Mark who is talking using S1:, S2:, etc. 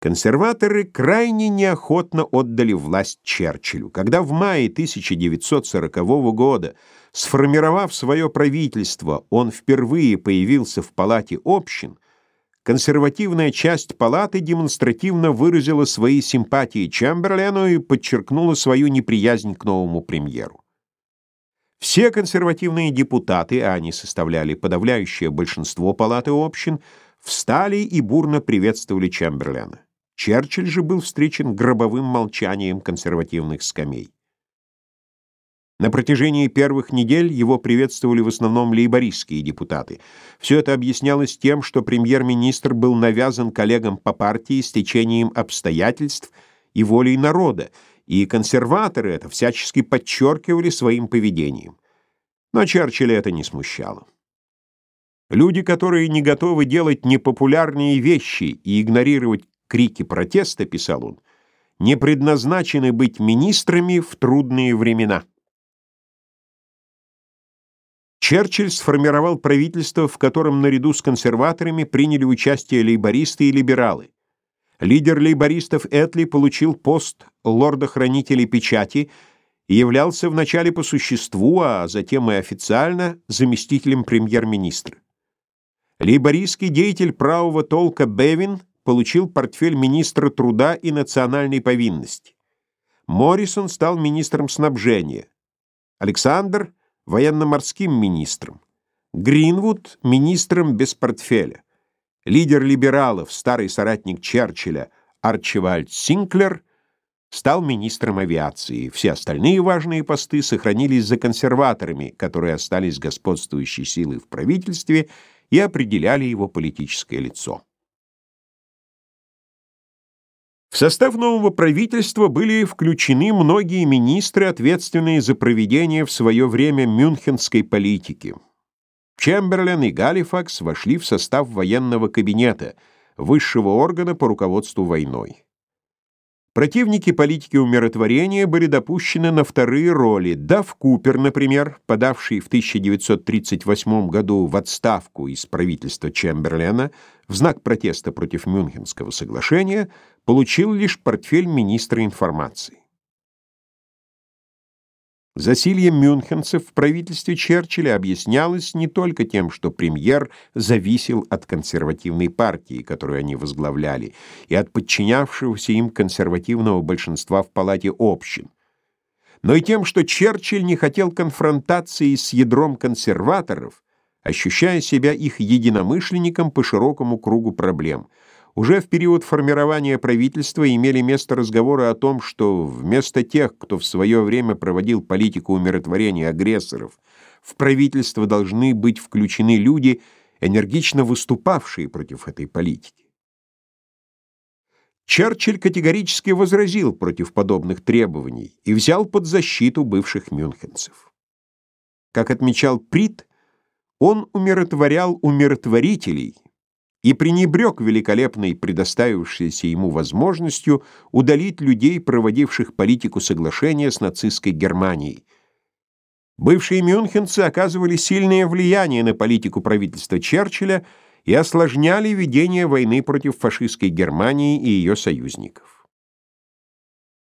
S1: Консерваторы крайне неохотно отдали власть Черчиллю. Когда в мае 1940 года, сформировав свое правительство, он впервые появился в палате общин, консервативная часть палаты демонстративно выразила свои симпатии Чемберлену и подчеркнула свою неприязнь к новому премьеру. Все консервативные депутаты, а они составляли подавляющее большинство палаты общин, встали и бурно приветствовали Чемберлена. Черчилль же был встречен гробовым молчанием консервативных скамей. На протяжении первых недель его приветствовали в основном лейбористские депутаты. Все это объяснялось тем, что премьер-министр был навязан коллегам по партии с течением обстоятельств и волей народа, и консерваторы это всячески подчеркивали своим поведением. Но Черчилля это не смущало. Люди, которые не готовы делать непопулярные вещи и игнорировать крики протеста, писал он, не предназначены быть министрами в трудные времена. Черчилль сформировал правительство, в котором наряду с консерваторами приняли участие лейбористы и либералы. Лидер лейбористов Этли получил пост лорда-хранителя печати и являлся вначале по существу, а затем и официально заместителем премьер-министра. Лейбористский деятель правого толка Бевин получил портфель министра труда и национальной повинности. Моррисон стал министром снабжения. Александр — военно-морским министром. Гринвуд — министром без портфеля. Лидер либералов, старый соратник Черчилля Арчивальд Синклер стал министром авиации. Все остальные важные посты сохранились за консерваторами, которые остались господствующей силой в правительстве и определяли его политическое лицо. В состав нового правительства были включены многие министры, ответственные за проведение в свое время мюнхенской политики. Чемберлен и Галифакс вошли в состав военного кабинета, высшего органа по руководству войной. Противники политики умиротворения были допущены на вторые роли. Дав Купер, например, подавший в 1938 году в отставку из правительства Чемберлена в знак протеста против Мюнхенского соглашения, получил лишь портфель министра информации. Засилье мюнхенцев в правительстве Черчилля объяснялось не только тем, что премьер зависел от консервативной партии, которую они возглавляли, и от подчинявшегося им консервативного большинства в палате общин, но и тем, что Черчилль не хотел конфронтации с ядром консерваторов, ощущая себя их единомышленником по широкому кругу проблем — уже в период формирования правительства имели место разговоры о том, что вместо тех, кто в свое время проводил политику умиротворения агрессоров, в правительство должны быть включены люди, энергично выступавшие против этой политики. Черчилль категорически возразил против подобных требований и взял под защиту бывших мюнхенцев. Как отмечал Прит, он умиротворял умиротворителей, и пренебрег великолепной предоставившейся ему возможностью удалить людей, проводивших политику соглашения с нацистской Германией. Бывшие мюнхенцы оказывали сильное влияние на политику правительства Черчилля и осложняли ведение войны против фашистской Германии и ее союзников.